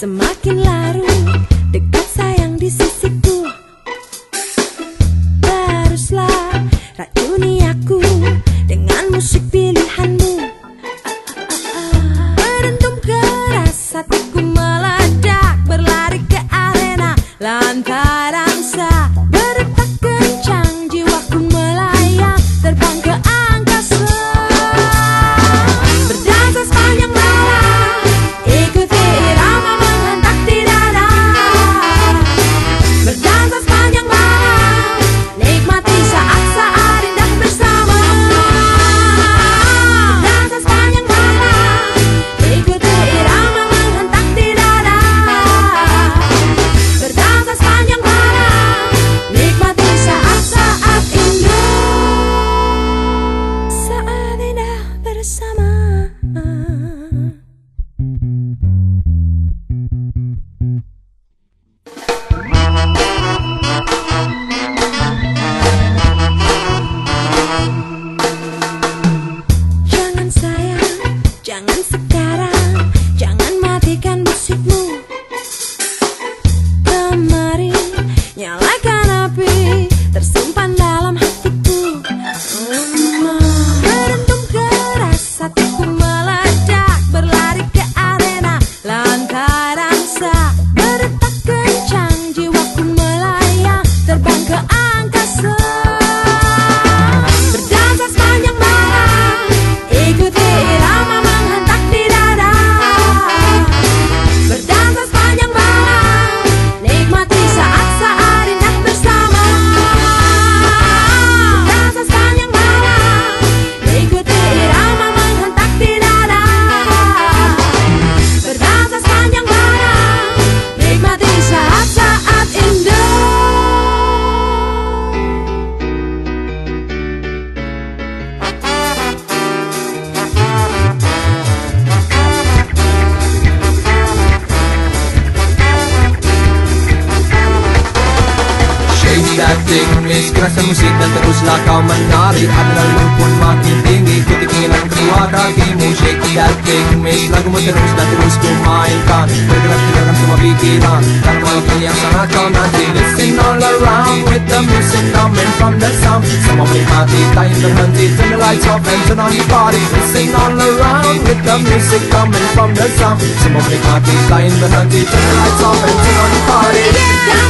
Semakin larut. Dekat sayang di sisiku. Barulah racuni aku dengan musik pilihanmu. Ah, ah, ah, Beruntung keras hatiku malam sekarang Jangan matikan musikmu. Nyalakan api Shady that thing Miss Kerasa musik dan teruslah kau menari Adrenalin pun makin tinggi Ku tikilan keluar kakimu Shady that thing Miss Lagumu terus dan terus ku mainkan Bergerak tinggalkan semua pikiran Karena malam yang sangat kau nanti Listen all around With the music coming from the sound Semua menikmati Tak ingin berhenti Turn the lights off and turn on the party Listen all around With the music coming from the sound Semua menikmati Tak ingin berhenti Turn the lights off and turn on party Berdansa sepanjang